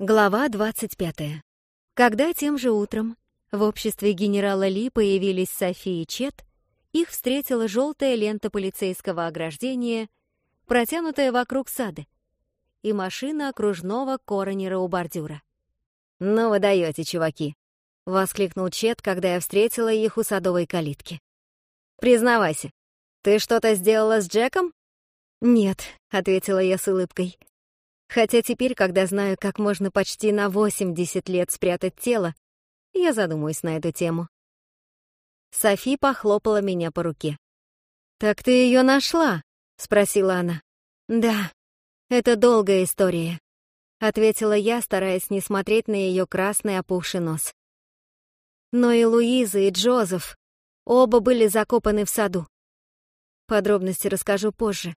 Глава 25. Когда тем же утром в обществе генерала Ли появились Софи и Чет, их встретила желтая лента полицейского ограждения, протянутая вокруг сада, и машина окружного коронера у бордюра. «Ну вы даете, чуваки!» — воскликнул Чет, когда я встретила их у садовой калитки. «Признавайся, ты что-то сделала с Джеком?» «Нет», — ответила я с улыбкой. Хотя теперь, когда знаю, как можно почти на 80 лет спрятать тело, я задумаюсь на эту тему. Софи похлопала меня по руке. «Так ты ее нашла?» — спросила она. «Да, это долгая история», — ответила я, стараясь не смотреть на ее красный опухший нос. Но и Луиза, и Джозеф оба были закопаны в саду. Подробности расскажу позже.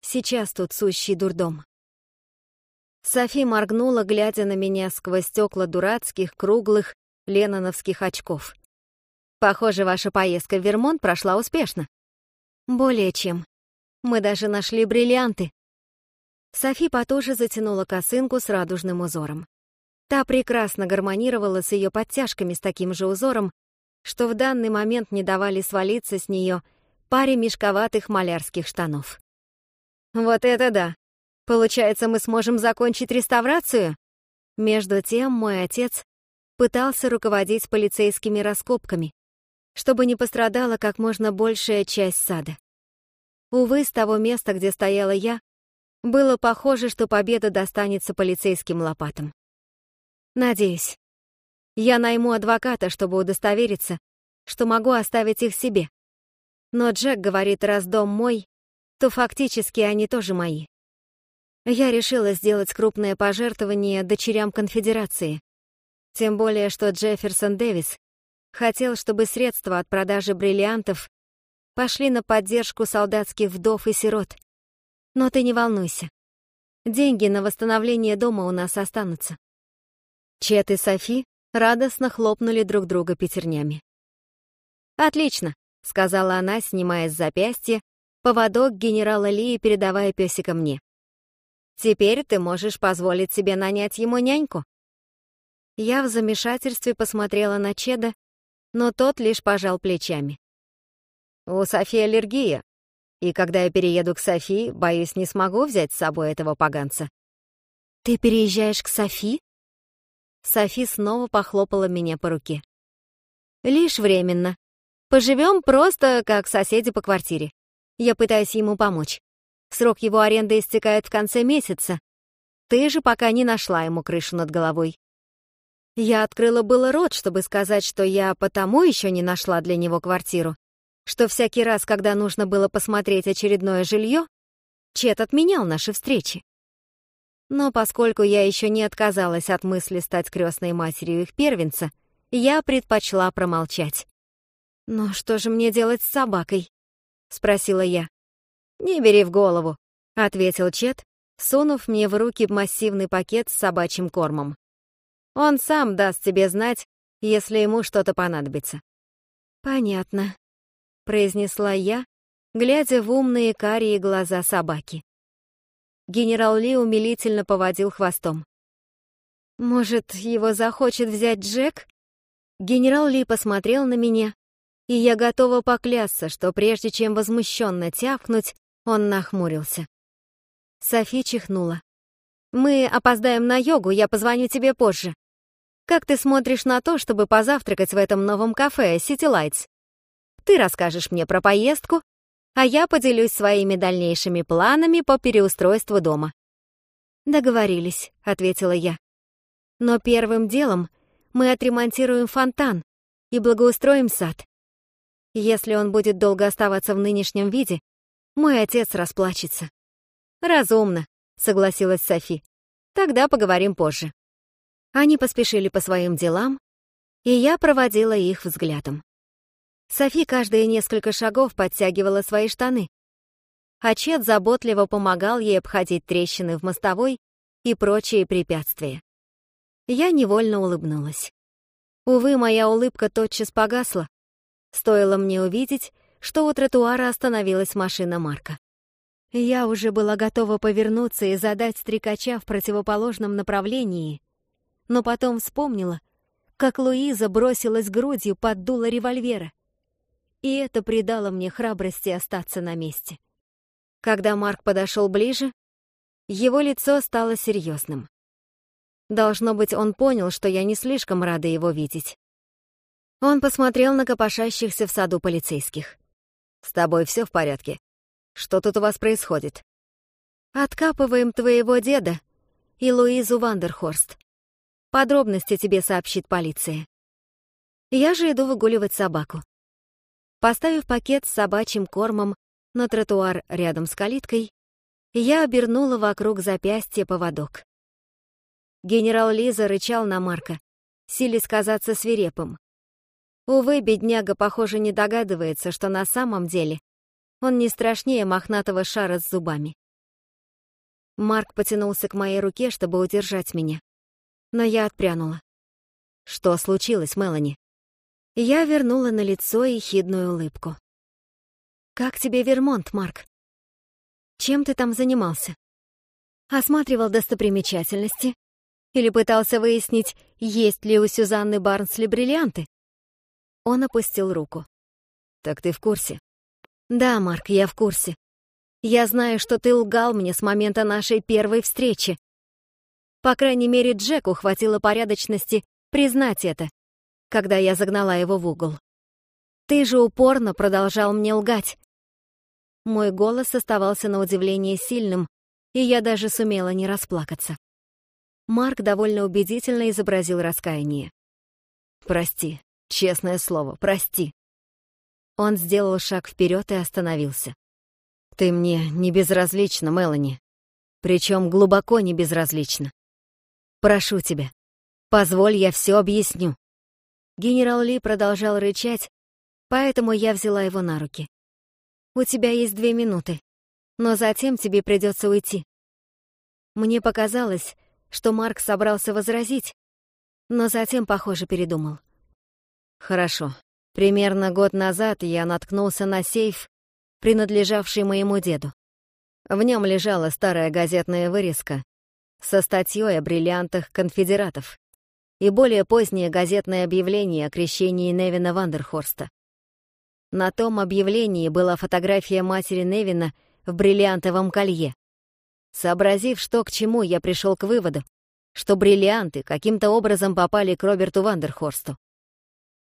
Сейчас тут сущий дурдом. Софи моргнула, глядя на меня сквозь стекла дурацких, круглых, леноновских очков. «Похоже, ваша поездка в Вермонт прошла успешно». «Более чем. Мы даже нашли бриллианты». Софи потуже затянула косынку с радужным узором. Та прекрасно гармонировала с ее подтяжками с таким же узором, что в данный момент не давали свалиться с нее паре мешковатых малярских штанов. «Вот это да!» Получается, мы сможем закончить реставрацию? Между тем мой отец пытался руководить полицейскими раскопками, чтобы не пострадала как можно большая часть сада. Увы, с того места, где стояла я, было похоже, что победа достанется полицейским лопатам. Надеюсь. Я найму адвоката, чтобы удостовериться, что могу оставить их себе. Но Джек говорит, раз дом мой, то фактически они тоже мои. Я решила сделать крупное пожертвование дочерям конфедерации. Тем более, что Джефферсон Дэвис хотел, чтобы средства от продажи бриллиантов пошли на поддержку солдатских вдов и сирот. Но ты не волнуйся. Деньги на восстановление дома у нас останутся. Чет и Софи радостно хлопнули друг друга пятернями. «Отлично», — сказала она, снимая с запястья поводок генерала Ли и передавая песика мне. Теперь ты можешь позволить себе нанять ему няньку». Я в замешательстве посмотрела на Чеда, но тот лишь пожал плечами. «У Софи аллергия, и когда я перееду к Софи, боюсь, не смогу взять с собой этого поганца». «Ты переезжаешь к Софи?» Софи снова похлопала меня по руке. «Лишь временно. Поживем просто как соседи по квартире. Я пытаюсь ему помочь. Срок его аренды истекает в конце месяца. Ты же пока не нашла ему крышу над головой. Я открыла было рот, чтобы сказать, что я потому еще не нашла для него квартиру, что всякий раз, когда нужно было посмотреть очередное жилье, Чет отменял наши встречи. Но поскольку я еще не отказалась от мысли стать крестной матерью их первенца, я предпочла промолчать. «Но что же мне делать с собакой?» — спросила я. «Не бери в голову», — ответил Чет, сунув мне в руки массивный пакет с собачьим кормом. «Он сам даст тебе знать, если ему что-то понадобится». «Понятно», — произнесла я, глядя в умные карие глаза собаки. Генерал Ли умилительно поводил хвостом. «Может, его захочет взять Джек?» Генерал Ли посмотрел на меня, и я готова поклясться, что прежде чем возмущенно тявкнуть, он нахмурился. Софи чихнула. «Мы опоздаем на йогу, я позвоню тебе позже. Как ты смотришь на то, чтобы позавтракать в этом новом кафе City Lights? Ты расскажешь мне про поездку, а я поделюсь своими дальнейшими планами по переустройству дома». «Договорились», — ответила я. «Но первым делом мы отремонтируем фонтан и благоустроим сад. Если он будет долго оставаться в нынешнем виде, мой отец расплачется. Разумно, согласилась Софи. Тогда поговорим позже. Они поспешили по своим делам, и я проводила их взглядом. Софи каждые несколько шагов подтягивала свои штаны, а Чет заботливо помогал ей обходить трещины в мостовой и прочие препятствия. Я невольно улыбнулась. Увы, моя улыбка тотчас погасла. Стоило мне увидеть, что у тротуара остановилась машина Марка. Я уже была готова повернуться и задать стрекача в противоположном направлении, но потом вспомнила, как Луиза бросилась грудью под дуло револьвера. И это придало мне храбрости остаться на месте. Когда Марк подошел ближе, его лицо стало серьезным. Должно быть, он понял, что я не слишком рада его видеть. Он посмотрел на копошащихся в саду полицейских. «С тобой все в порядке? Что тут у вас происходит?» «Откапываем твоего деда и Луизу Вандерхорст. Подробности тебе сообщит полиция. Я же иду выгуливать собаку». Поставив пакет с собачьим кормом на тротуар рядом с калиткой, я обернула вокруг запястья поводок. Генерал Лиза рычал на Марка, силясь казаться свирепым. Увы, бедняга, похоже, не догадывается, что на самом деле он не страшнее мохнатого шара с зубами. Марк потянулся к моей руке, чтобы удержать меня. Но я отпрянула. Что случилось, Мелани? Я вернула на лицо ехидную улыбку. «Как тебе Вермонт, Марк? Чем ты там занимался? Осматривал достопримечательности? Или пытался выяснить, есть ли у Сюзанны Барнсли бриллианты? Он опустил руку. «Так ты в курсе?» «Да, Марк, я в курсе. Я знаю, что ты лгал мне с момента нашей первой встречи. По крайней мере, Джеку хватило порядочности признать это, когда я загнала его в угол. Ты же упорно продолжал мне лгать». Мой голос оставался на удивление сильным, и я даже сумела не расплакаться. Марк довольно убедительно изобразил раскаяние. «Прости, Честное слово, прости. Он сделал шаг вперед и остановился. Ты мне не безразлична, Мелани. Причем глубоко не безразлична. Прошу тебя, позволь, я все объясню. Генерал Ли продолжал рычать, поэтому я взяла его на руки. У тебя есть две минуты, но затем тебе придется уйти. Мне показалось, что Марк собрался возразить, но затем, похоже, передумал. Хорошо. Примерно год назад я наткнулся на сейф, принадлежавший моему деду. В нем лежала старая газетная вырезка со статьей о бриллиантах конфедератов и более позднее газетное объявление о крещении Невина Вандерхорста. На том объявлении была фотография матери Невина в бриллиантовом колье. Сообразив, что к чему, я пришел к выводу, что бриллианты каким-то образом попали к Роберту Вандерхорсту.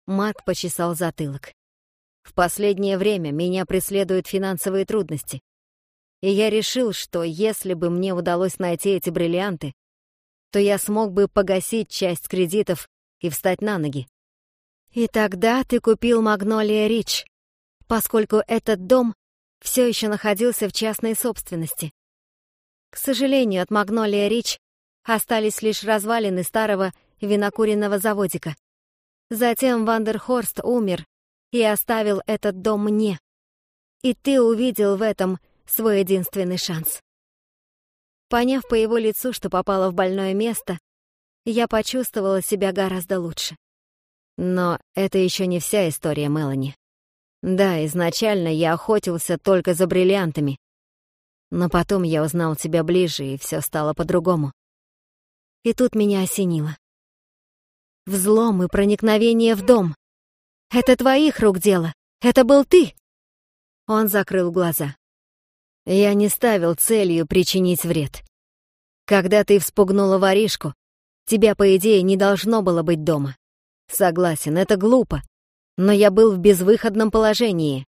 Марк почесал затылок. В последнее время меня преследуют финансовые трудности. И я решил, что если бы мне удалось найти эти бриллианты, то я смог бы погасить часть кредитов и встать на ноги. И тогда ты купил Магнолия Рич, поскольку этот дом все еще находился в частной собственности. К сожалению, от Магнолия Рич остались лишь развалины старого винокуренного заводика. Затем Вандерхорст умер и оставил этот дом мне. И ты увидел в этом свой единственный шанс. Поняв по его лицу, что попала в больное место, я почувствовала себя гораздо лучше. Но это еще не вся история Мелани. Да, изначально я охотился только за бриллиантами. Но потом я узнал тебя ближе, и все стало по-другому. И тут меня осенило. Взлом и проникновение в дом. Это твоих рук дело. Это был ты. Он закрыл глаза. Я не ставил целью причинить вред. Когда ты вспугнула воришку, тебя, по идее, не должно было быть дома. Согласен, это глупо. Но я был в безвыходном положении.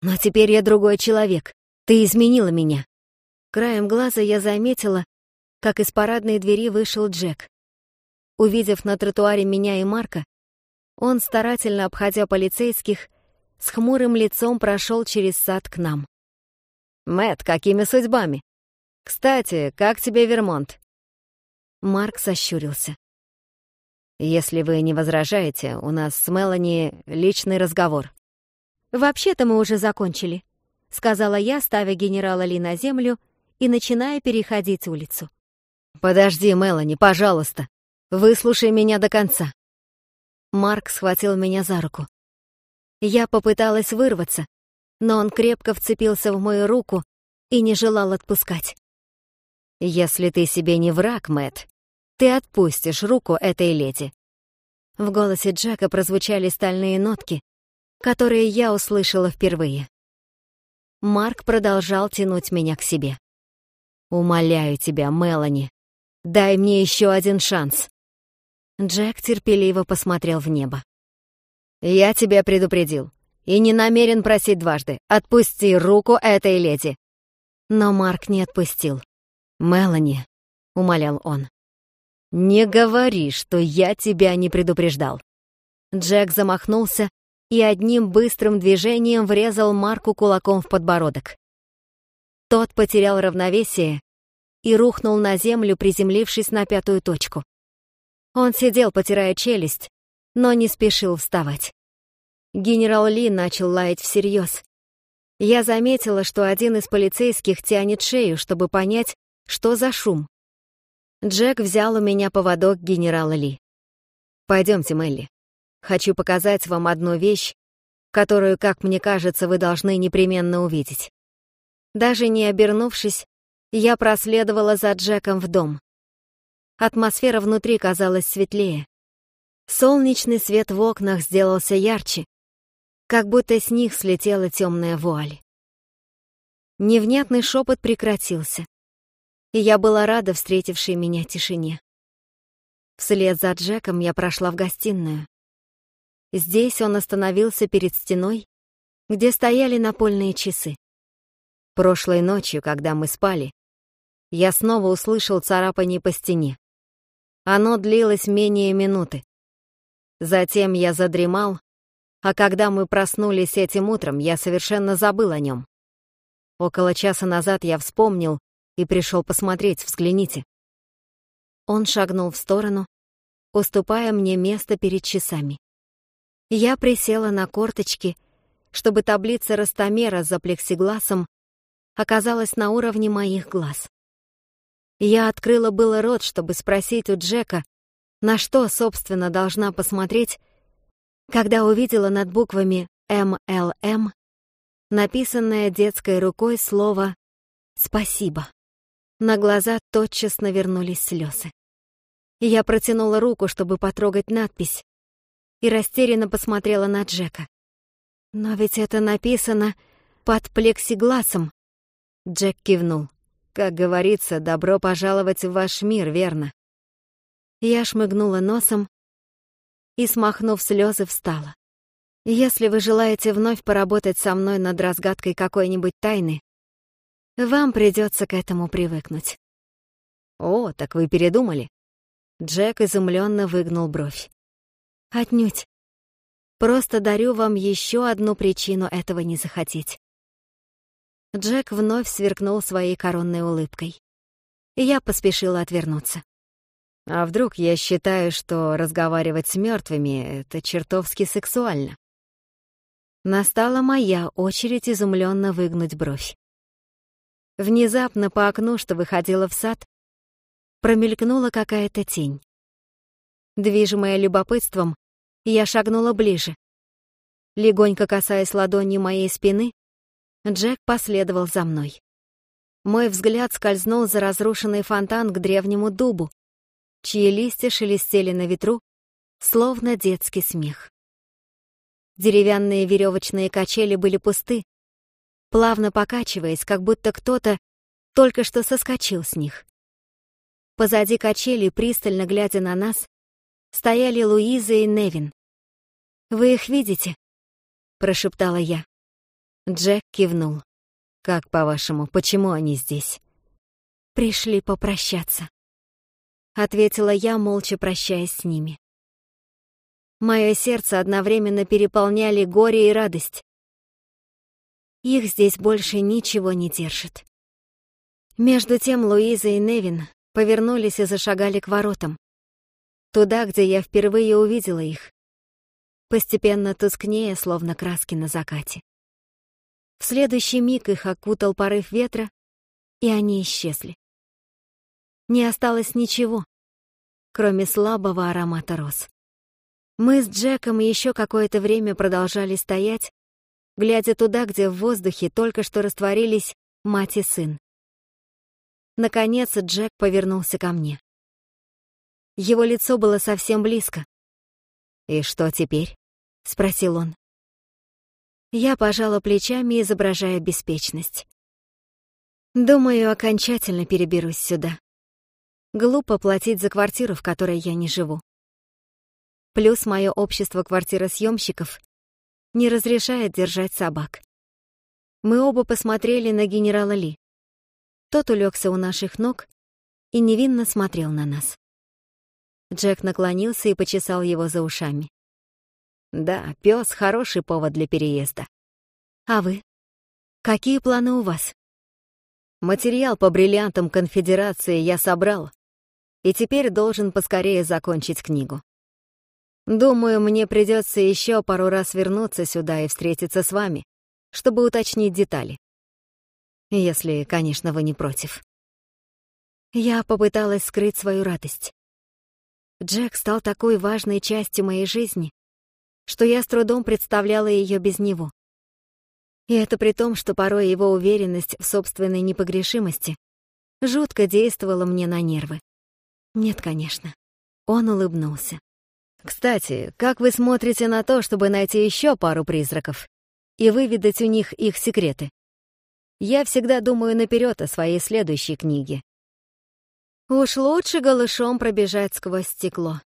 Но теперь я другой человек. Ты изменила меня. Краем глаза я заметила, как из парадной двери вышел Джек. Увидев на тротуаре меня и Марка, он, старательно обходя полицейских, с хмурым лицом прошел через сад к нам. Мэт, какими судьбами? Кстати, как тебе Вермонт?» Марк сощурился. «Если вы не возражаете, у нас с Мелани личный разговор». «Вообще-то мы уже закончили», — сказала я, ставя генерала Ли на землю и начиная переходить улицу. «Подожди, Мелани, пожалуйста», Выслушай меня до конца. Марк схватил меня за руку. Я попыталась вырваться, но он крепко вцепился в мою руку и не желал отпускать. Если ты себе не враг, Мэт, ты отпустишь руку этой леди». В голосе Джека прозвучали стальные нотки, которые я услышала впервые. Марк продолжал тянуть меня к себе. «Умоляю тебя, Мелани, дай мне еще один шанс». Джек терпеливо посмотрел в небо. «Я тебя предупредил и не намерен просить дважды. Отпусти руку этой леди». Но Марк не отпустил. «Мелани», — умолял он, — «не говори, что я тебя не предупреждал». Джек замахнулся и одним быстрым движением врезал Марку кулаком в подбородок. Тот потерял равновесие и рухнул на землю, приземлившись на пятую точку. Он сидел, потирая челюсть, но не спешил вставать. Генерал Ли начал лаять всерьез. Я заметила, что один из полицейских тянет шею, чтобы понять, что за шум. Джек взял у меня поводок генерала Ли. «Пойдемте, Мелли. Хочу показать вам одну вещь, которую, как мне кажется, вы должны непременно увидеть». Даже не обернувшись, я проследовала за Джеком в дом. Атмосфера внутри казалась светлее. Солнечный свет в окнах сделался ярче, как будто с них слетела темная вуаль. Невнятный шепот прекратился, и я была рада встретившей меня тишине. Вслед за Джеком я прошла в гостиную. Здесь он остановился перед стеной, где стояли напольные часы. Прошлой ночью, когда мы спали, я снова услышал царапание по стене. Оно длилось менее минуты. Затем я задремал, а когда мы проснулись этим утром, я совершенно забыл о нем. Около часа назад я вспомнил и пришел посмотреть, взгляните. Он шагнул в сторону, уступая мне место перед часами. Я присела на корточки, чтобы таблица ростомера за плексигласом оказалась на уровне моих глаз. Я открыла было рот, чтобы спросить у Джека, на что, собственно, должна посмотреть, когда увидела над буквами «МЛМ» написанное детской рукой слово «Спасибо». На глаза тотчас навернулись слезы. Я протянула руку, чтобы потрогать надпись, и растерянно посмотрела на Джека. «Но ведь это написано под плексигласом». Джек кивнул. «Как говорится, добро пожаловать в ваш мир, верно?» Я шмыгнула носом и, смахнув слезы, встала. «Если вы желаете вновь поработать со мной над разгадкой какой-нибудь тайны, вам придется к этому привыкнуть». «О, так вы передумали?» Джек изумленно выгнул бровь. Отнюдь. Просто дарю вам еще одну причину этого не захотеть. Джек вновь сверкнул своей коронной улыбкой. Я поспешила отвернуться. А вдруг я считаю, что разговаривать с мертвыми — это чертовски сексуально? Настала моя очередь изумленно выгнуть бровь. Внезапно по окну, что выходило в сад, промелькнула какая-то тень. Движимая любопытством, я шагнула ближе. Легонько касаясь ладонью моей спины, Джек последовал за мной. Мой взгляд скользнул за разрушенный фонтан к древнему дубу, чьи листья шелестели на ветру, словно детский смех. Деревянные веревочные качели были пусты, плавно покачиваясь, как будто кто-то только что соскочил с них. Позади качели, пристально глядя на нас, стояли Луиза и Невин. «Вы их видите?» — прошептала я. Джек кивнул. «Как, по-вашему, почему они здесь?» «Пришли попрощаться», — ответила я, молча прощаясь с ними. Мое сердце одновременно переполняли горе и радость. Их здесь больше ничего не держит. Между тем Луиза и Невин повернулись и зашагали к воротам. Туда, где я впервые увидела их. Постепенно тускнее, словно краски на закате. В следующий миг их окутал порыв ветра, и они исчезли. Не осталось ничего, кроме слабого аромата роз. Мы с Джеком еще какое-то время продолжали стоять, глядя туда, где в воздухе только что растворились мать и сын. Наконец Джек повернулся ко мне. Его лицо было совсем близко. «И что теперь?» — спросил он. Я пожала плечами, изображая беспечность. Думаю, окончательно переберусь сюда. Глупо платить за квартиру, в которой я не живу. Плюс мое общество квартиросъемщиков не разрешает держать собак. Мы оба посмотрели на генерала Ли. Тот улегся у наших ног и невинно смотрел на нас. Джек наклонился и почесал его за ушами. Да, пес хороший повод для переезда. А вы? Какие планы у вас? Материал по бриллиантам конфедерации я собрал, и теперь должен поскорее закончить книгу. Думаю, мне придется еще пару раз вернуться сюда и встретиться с вами, чтобы уточнить детали. Если, конечно, вы не против. Я попыталась скрыть свою радость. Джек стал такой важной частью моей жизни, что я с трудом представляла ее без него. И это при том, что порой его уверенность в собственной непогрешимости жутко действовала мне на нервы. Нет, конечно. Он улыбнулся. «Кстати, как вы смотрите на то, чтобы найти еще пару призраков и выведать у них их секреты? Я всегда думаю наперед о своей следующей книге. Уж лучше голышом пробежать сквозь стекло.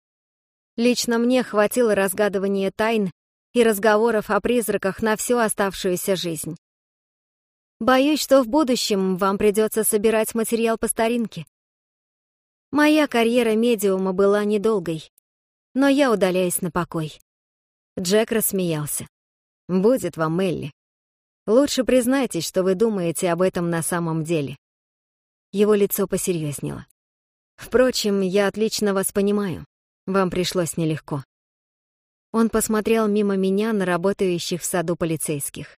Лично мне хватило разгадывания тайн и разговоров о призраках на всю оставшуюся жизнь. Боюсь, что в будущем вам придется собирать материал по старинке. Моя карьера медиума была недолгой, но я удаляюсь на покой. Джек рассмеялся. «Будет вам, Элли. Лучше признайтесь, что вы думаете об этом на самом деле». Его лицо посерьезнело. «Впрочем, я отлично вас понимаю. Вам пришлось нелегко. Он посмотрел мимо меня на работающих в саду полицейских.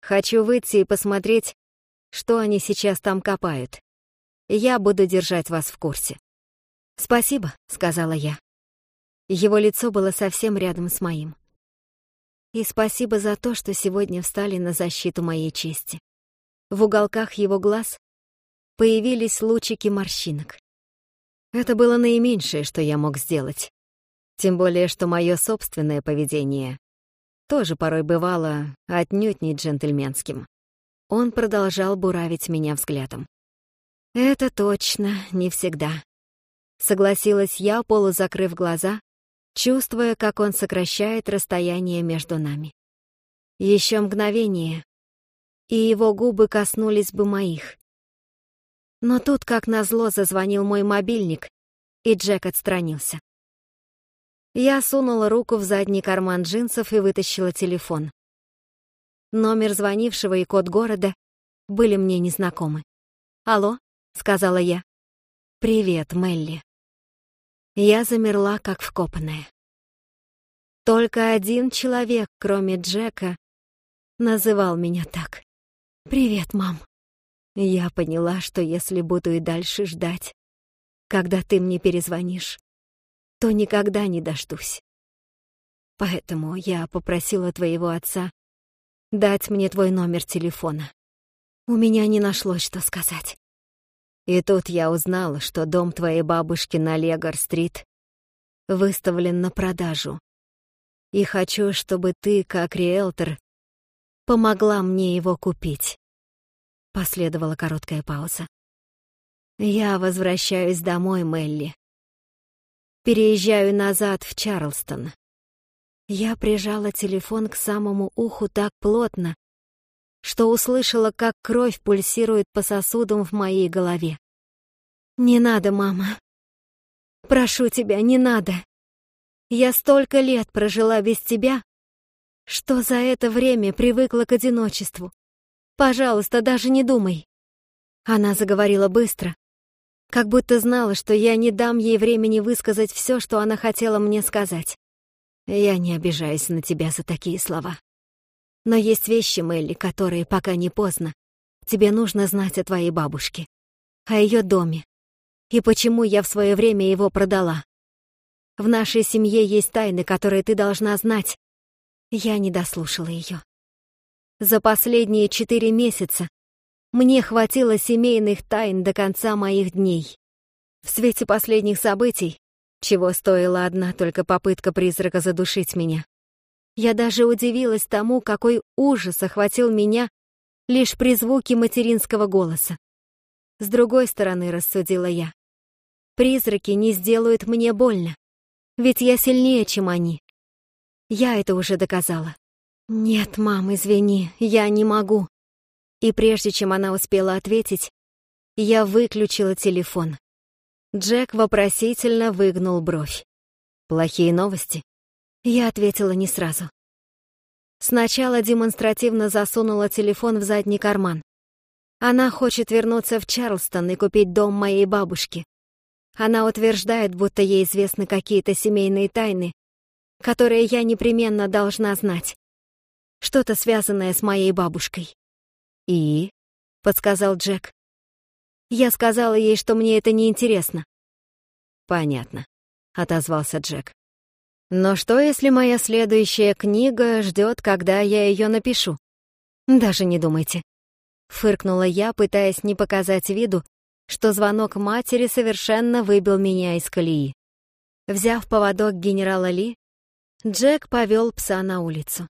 Хочу выйти и посмотреть, что они сейчас там копают. Я буду держать вас в курсе. «Спасибо», — сказала я. Его лицо было совсем рядом с моим. И спасибо за то, что сегодня встали на защиту моей чести. В уголках его глаз появились лучики морщинок. Это было наименьшее, что я мог сделать. Тем более, что мое собственное поведение тоже порой бывало отнюдь не джентльменским. Он продолжал буравить меня взглядом. «Это точно не всегда», — согласилась я, полузакрыв глаза, чувствуя, как он сокращает расстояние между нами. Еще мгновение, и его губы коснулись бы моих. Но тут, как назло, зазвонил мой мобильник, и Джек отстранился. Я сунула руку в задний карман джинсов и вытащила телефон. Номер звонившего и код города были мне незнакомы. «Алло», — сказала я. «Привет, Мелли». Я замерла, как вкопанная. Только один человек, кроме Джека, называл меня так. «Привет, мам». Я поняла, что если буду и дальше ждать, когда ты мне перезвонишь, то никогда не дождусь. Поэтому я попросила твоего отца дать мне твой номер телефона. У меня не нашлось, что сказать. И тут я узнала, что дом твоей бабушки на Легор-стрит выставлен на продажу. И хочу, чтобы ты, как риэлтор, помогла мне его купить. Последовала короткая пауза. «Я возвращаюсь домой, Мелли. Переезжаю назад в Чарлстон». Я прижала телефон к самому уху так плотно, что услышала, как кровь пульсирует по сосудам в моей голове. «Не надо, мама. Прошу тебя, не надо. Я столько лет прожила без тебя, что за это время привыкла к одиночеству. Пожалуйста, даже не думай». Она заговорила быстро, как будто знала, что я не дам ей времени высказать все, что она хотела мне сказать. Я не обижаюсь на тебя за такие слова. Но есть вещи, Мелли, которые, пока не поздно, тебе нужно знать о твоей бабушке, о ее доме, и почему я в свое время его продала. В нашей семье есть тайны, которые ты должна знать. Я не дослушала ее. За последние четыре месяца мне хватило семейных тайн до конца моих дней. В свете последних событий, чего стоила одна только попытка призрака задушить меня, я даже удивилась тому, какой ужас охватил меня лишь при звуке материнского голоса. С другой стороны, рассудила я, призраки не сделают мне больно, ведь я сильнее, чем они. Я это уже доказала. «Нет, мам, извини, я не могу». И прежде чем она успела ответить, я выключила телефон. Джек вопросительно выгнул бровь. «Плохие новости?» Я ответила не сразу. Сначала демонстративно засунула телефон в задний карман. Она хочет вернуться в Чарлстон и купить дом моей бабушки. Она утверждает, будто ей известны какие-то семейные тайны, которые я непременно должна знать. Что-то связанное с моей бабушкой. «И?» — подсказал Джек. Я сказала ей, что мне это не интересно. «Понятно», — отозвался Джек. «Но что, если моя следующая книга ждет, когда я ее напишу?» «Даже не думайте», — фыркнула я, пытаясь не показать виду, что звонок матери совершенно выбил меня из колеи. Взяв поводок генерала Ли, Джек повел пса на улицу.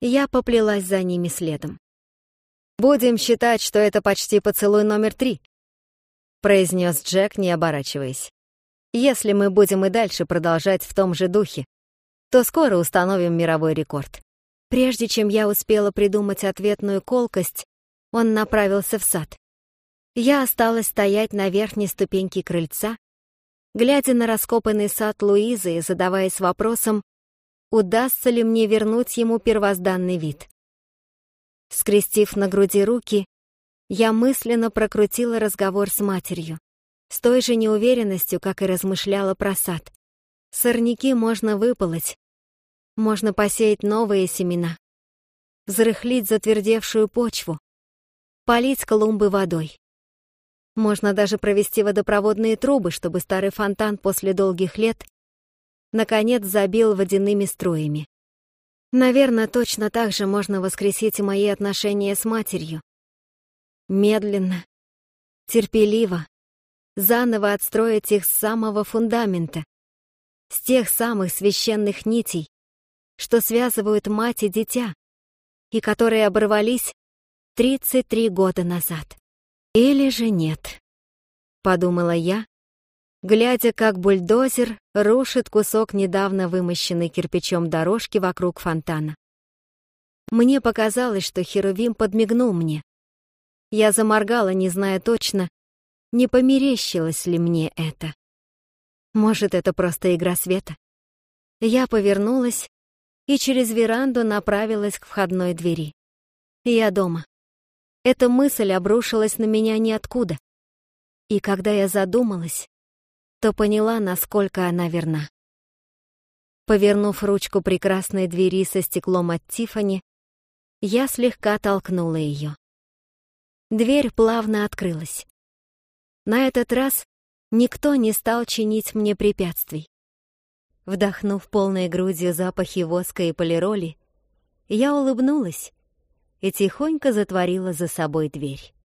Я поплелась за ними следом. «Будем считать, что это почти поцелуй номер три», произнес Джек, не оборачиваясь. «Если мы будем и дальше продолжать в том же духе, то скоро установим мировой рекорд». Прежде чем я успела придумать ответную колкость, он направился в сад. Я осталась стоять на верхней ступеньке крыльца, глядя на раскопанный сад Луизы и задаваясь вопросом, удастся ли мне вернуть ему первозданный вид. Скрестив на груди руки, я мысленно прокрутила разговор с матерью, с той же неуверенностью, как и размышляла про сад. Сорняки можно выполоть, можно посеять новые семена, взрыхлить затвердевшую почву, полить клумбы водой. Можно даже провести водопроводные трубы, чтобы старый фонтан после долгих лет наконец забил водяными струями. Наверное, точно так же можно воскресить мои отношения с матерью. Медленно, терпеливо, заново отстроить их с самого фундамента, с тех самых священных нитей, что связывают мать и дитя, и которые оборвались 33 года назад. Или же нет, подумала я, глядя, как бульдозер рушит кусок недавно вымощенной кирпичом дорожки вокруг фонтана. Мне показалось, что Херувим подмигнул мне. Я заморгала, не зная точно, не померещилось ли мне это. Может, это просто игра света? Я повернулась и через веранду направилась к входной двери. Я дома. Эта мысль обрушилась на меня ниоткуда. И когда я задумалась, то поняла, насколько она верна. Повернув ручку прекрасной двери со стеклом от Тифани, я слегка толкнула ее. Дверь плавно открылась. На этот раз никто не стал чинить мне препятствий. Вдохнув полной грудью запахи воска и полироли, я улыбнулась и тихонько затворила за собой дверь.